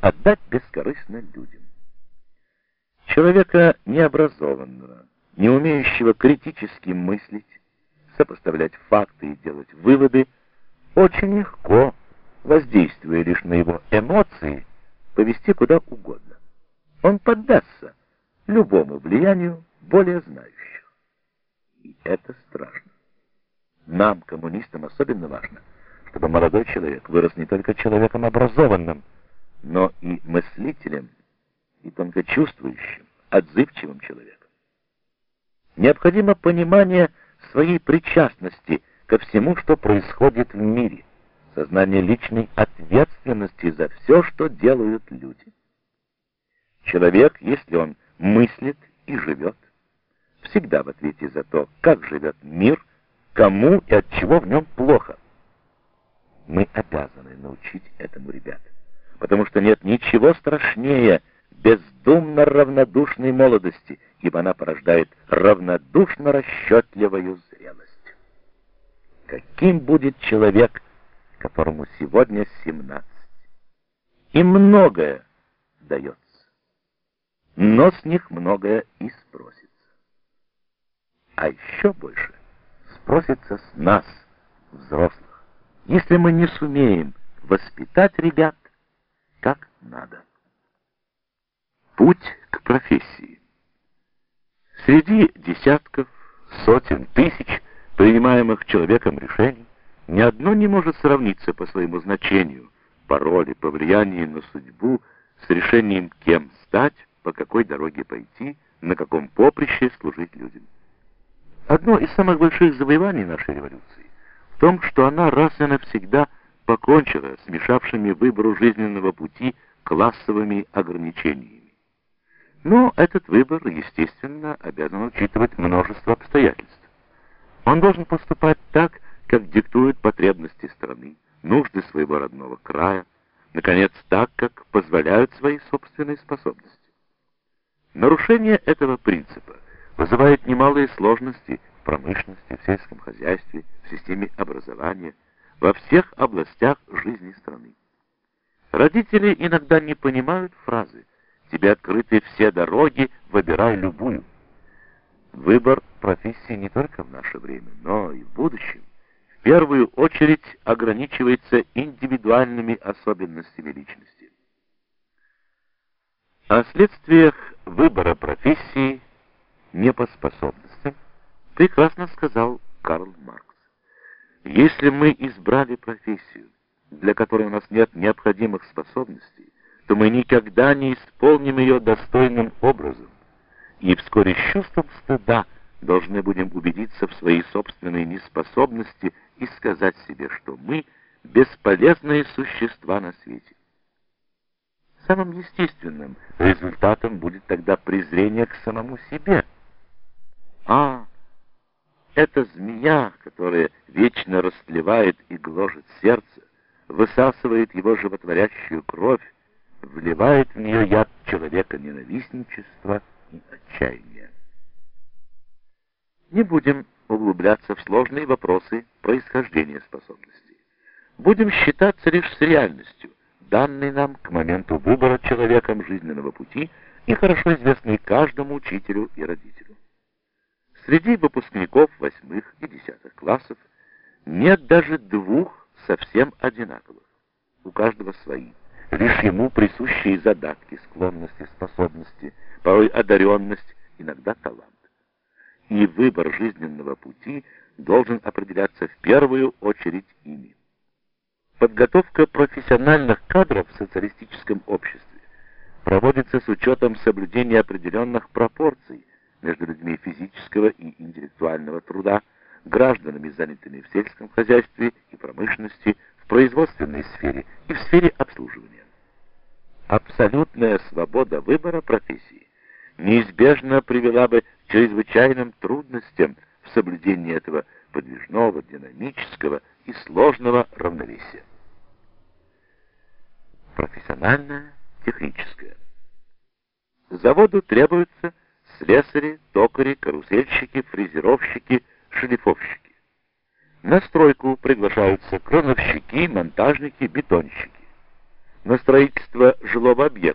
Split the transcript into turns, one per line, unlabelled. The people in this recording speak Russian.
отдать бескорыстно людям. Человека необразованного, не умеющего критически мыслить, сопоставлять факты и делать выводы, очень легко, воздействуя лишь на его эмоции, повести куда угодно. Он поддастся любому влиянию более знающих. И это страшно. Нам, коммунистам, особенно важно, чтобы молодой человек вырос не только человеком образованным, но и мыслителем, и тонко чувствующим, отзывчивым человеком. Необходимо понимание своей причастности ко всему, что происходит в мире, сознание личной ответственности за все, что делают люди. Человек, если он мыслит и живет, всегда в ответе за то, как живет мир, кому и от чего в нем плохо. Мы обязаны научить этому ребят, потому что нет ничего страшнее бездумно равнодушной молодости, ибо она порождает равнодушно расчетливую зрелость. Каким будет человек, которому сегодня 17? И многое дается, но с них многое и спросится. А еще больше спросится с нас, взрослых, если мы не сумеем воспитать ребят надо. Путь к профессии. Среди десятков, сотен, тысяч принимаемых человеком решений ни одно не может сравниться по своему значению, по роли, по влиянию на судьбу с решением, кем стать, по какой дороге пойти, на каком поприще служить людям. Одно из самых больших завоеваний нашей революции в том, что она раз и навсегда покончила с мешавшими выбору жизненного пути классовыми ограничениями. Но этот выбор, естественно, обязан учитывать множество обстоятельств. Он должен поступать так, как диктуют потребности страны, нужды своего родного края, наконец, так, как позволяют свои собственные способности. Нарушение этого принципа вызывает немалые сложности в промышленности, в сельском хозяйстве, в системе образования, во всех областях жизни страны. Родители иногда не понимают фразы Тебе открыты все дороги, выбирай любую. Выбор профессии не только в наше время, но и в будущем в первую очередь ограничивается индивидуальными особенностями личности. О следствиях выбора профессии не по способностям прекрасно сказал Карл Маркс. Если мы избрали профессию, для которой у нас нет необходимых способностей, то мы никогда не исполним ее достойным образом, и вскоре с чувством стыда должны будем убедиться в своей собственной неспособности и сказать себе, что мы бесполезные существа на свете. Самым естественным результатом будет тогда презрение к самому себе. А, эта змея, которая вечно растлевает и гложет сердце, высасывает его животворящую кровь, вливает в нее яд человека ненавистничества и отчаяния. Не будем углубляться в сложные вопросы происхождения способностей. Будем считаться лишь с реальностью, данной нам к моменту выбора человеком жизненного пути и хорошо известной каждому учителю и родителю. Среди выпускников восьмых и десятых классов нет даже двух совсем одинаковых. У каждого свои лишь ему присущие задатки, склонности, способности, порой одаренность, иногда талант. И выбор жизненного пути должен определяться в первую очередь ими. Подготовка профессиональных кадров в социалистическом обществе проводится с учетом соблюдения определенных пропорций между людьми физического и интеллектуального труда, гражданами, занятыми в сельском хозяйстве и промышленности, в производственной сфере и в сфере обслуживания абсолютная свобода выбора профессии неизбежно привела бы к чрезвычайным трудностям в соблюдении этого подвижного, динамического и сложного равновесия. Профессиональное, техническое. Заводу требуются слесари, токари, карусельщики, фрезеровщики, шлифовщики. На стройку приглашаются крановщики, монтажники, бетонщики. на строительство жилого объекта.